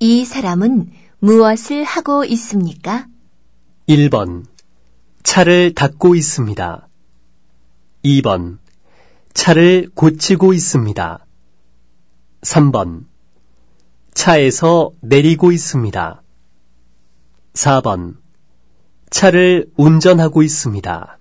이 사람은 무엇을 하고 있습니까? 1번. 차를 닦고 있습니다. 2번. 차를 고치고 있습니다. 3번. 차에서 내리고 있습니다. 4번. 차를 운전하고 있습니다.